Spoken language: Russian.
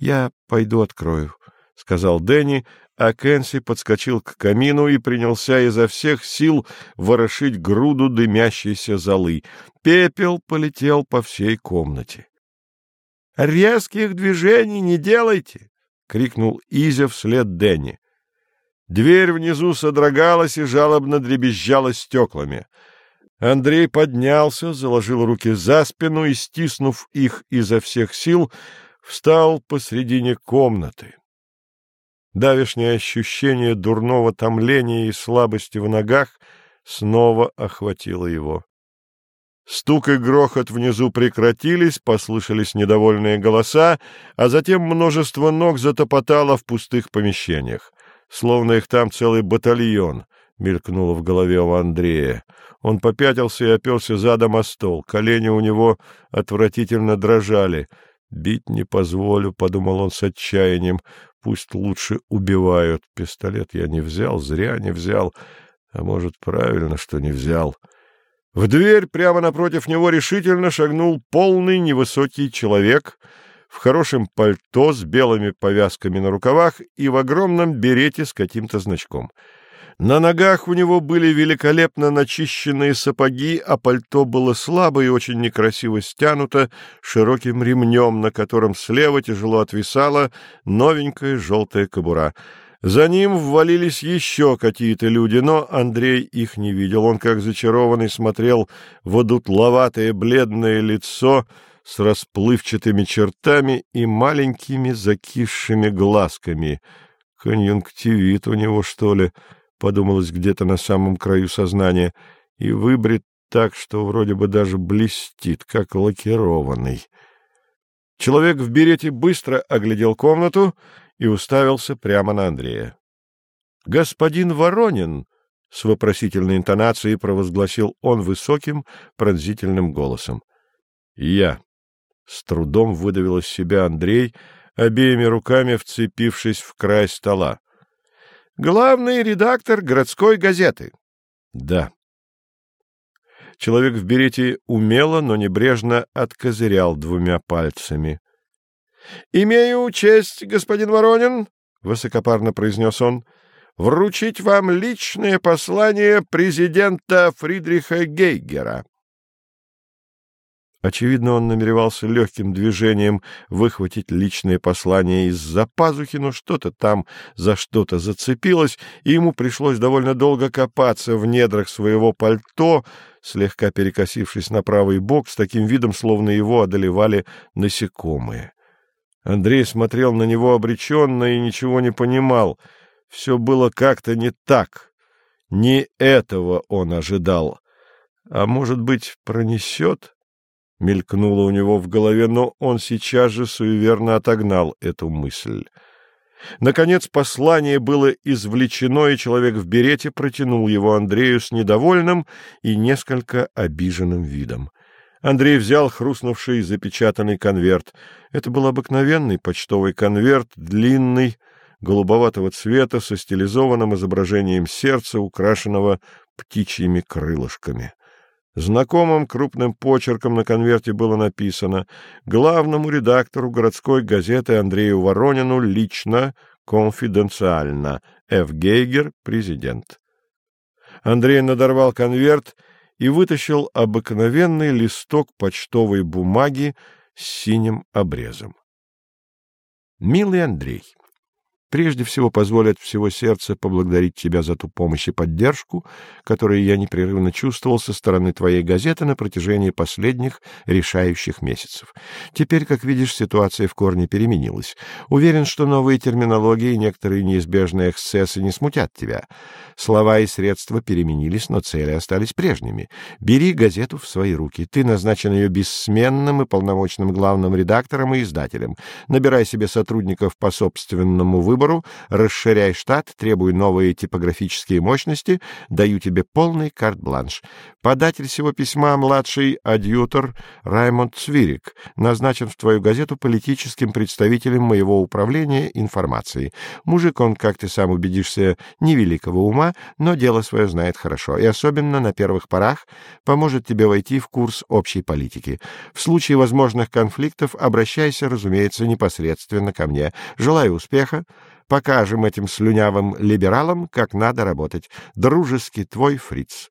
Я пойду открою, — сказал Дэнни, а Кэнси подскочил к камину и принялся изо всех сил ворошить груду дымящейся золы. Пепел полетел по всей комнате. — Резких движений не делайте! — крикнул Изя вслед Дэнни. Дверь внизу содрогалась и жалобно дребезжала стеклами. Андрей поднялся, заложил руки за спину и, стиснув их изо всех сил, встал посредине комнаты. Давишнее ощущение дурного томления и слабости в ногах снова охватило его. Стук и грохот внизу прекратились, послышались недовольные голоса, а затем множество ног затопотало в пустых помещениях. Словно их там целый батальон, мелькнуло в голове у Андрея. Он попятился и оперся задом о стол. Колени у него отвратительно дрожали — Бить не позволю, — подумал он с отчаянием. Пусть лучше убивают. Пистолет я не взял, зря не взял. А может, правильно, что не взял. В дверь прямо напротив него решительно шагнул полный невысокий человек в хорошем пальто с белыми повязками на рукавах и в огромном берете с каким-то значком — на ногах у него были великолепно начищенные сапоги, а пальто было слабо и очень некрасиво стянуто широким ремнем, на котором слева тяжело отвисала новенькая желтая кобура. За ним ввалились еще какие-то люди, но Андрей их не видел. Он, как зачарованный, смотрел в одутловатое бледное лицо с расплывчатыми чертами и маленькими закисшими глазками. Конъюнктивит у него, что ли? — подумалось где-то на самом краю сознания, и выбрит так, что вроде бы даже блестит, как лакированный. Человек в берете быстро оглядел комнату и уставился прямо на Андрея. — Господин Воронин! — с вопросительной интонацией провозгласил он высоким, пронзительным голосом. — Я! — с трудом выдавил из себя Андрей, обеими руками вцепившись в край стола. Главный редактор городской газеты. Да. Человек в берете умело, но небрежно откозырял двумя пальцами. — Имею честь, господин Воронин, — высокопарно произнес он, — вручить вам личное послание президента Фридриха Гейгера. Очевидно, он намеревался легким движением выхватить личное послание из-за пазухи, но что-то там за что-то зацепилось, и ему пришлось довольно долго копаться в недрах своего пальто, слегка перекосившись на правый бок, с таким видом, словно его одолевали насекомые. Андрей смотрел на него обреченно и ничего не понимал. Все было как-то не так. Не этого он ожидал. А может быть, пронесет? Мелькнуло у него в голове, но он сейчас же суеверно отогнал эту мысль. Наконец послание было извлечено, и человек в берете протянул его Андрею с недовольным и несколько обиженным видом. Андрей взял хрустнувший запечатанный конверт. Это был обыкновенный почтовый конверт, длинный, голубоватого цвета, со стилизованным изображением сердца, украшенного птичьими крылышками. Знакомым крупным почерком на конверте было написано «Главному редактору городской газеты Андрею Воронину лично, конфиденциально. Ф. Гейгер, президент». Андрей надорвал конверт и вытащил обыкновенный листок почтовой бумаги с синим обрезом. «Милый Андрей, Прежде всего, позволь от всего сердца поблагодарить тебя за ту помощь и поддержку, которую я непрерывно чувствовал со стороны твоей газеты на протяжении последних решающих месяцев. Теперь, как видишь, ситуация в корне переменилась. Уверен, что новые терминологии и некоторые неизбежные эксцессы не смутят тебя. Слова и средства переменились, но цели остались прежними. Бери газету в свои руки. Ты назначен ее бессменным и полномочным главным редактором и издателем. Набирай себе сотрудников по собственному выбору, выбору, расширяй штат, требуй новые типографические мощности, даю тебе полный карт-бланш. Податель всего письма — младший адъютор Раймонд Цвирик, назначен в твою газету политическим представителем моего управления информацией. Мужик он, как ты сам убедишься, невеликого ума, но дело свое знает хорошо, и особенно на первых порах поможет тебе войти в курс общей политики. В случае возможных конфликтов обращайся, разумеется, непосредственно ко мне. Желаю успеха. Покажем этим слюнявым либералам, как надо работать. Дружески твой фриц.